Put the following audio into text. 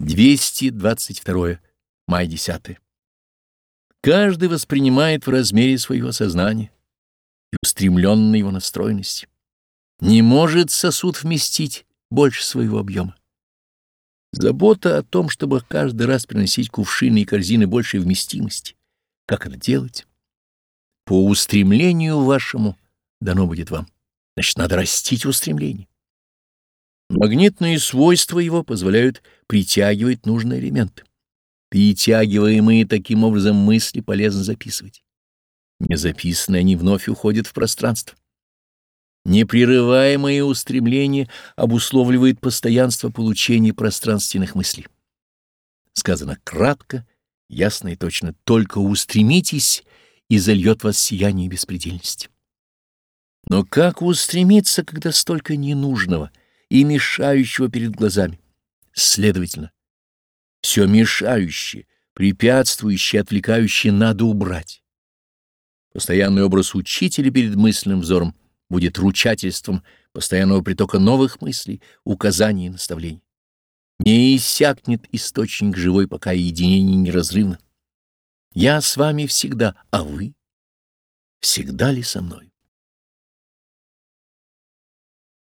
222. Май 10. Каждый воспринимает в размере своего сознания и устремленной его настроенности. Не может сосуд вместить больше своего объема. Забота о том, чтобы каждый раз приносить кувшины и корзины большей вместимости. Как это делать? По устремлению вашему дано будет вам. Значит, надо растить устремление. Магнитные свойства его позволяют притягивать нужные элементы. Притягиваемые таким образом мысли полезно записывать. Не записанные они вновь уходят в пространство. Непрерываемое устремление обусловливает постоянство получения пространственных мыслей. Сказано кратко, ясно и точно. Только устремитесь, и зальет вас сияние беспредельности. Но как устремиться, когда столько ненужного — и мешающего перед глазами. Следовательно, все мешающее, препятствующее, отвлекающее надо убрать. Постоянный образ учителя перед мысленным взором будет ручательством постоянного притока новых мыслей, указаний и наставлений. Не иссякнет источник живой, пока единение неразрывно. Я с вами всегда, а вы всегда ли со мной?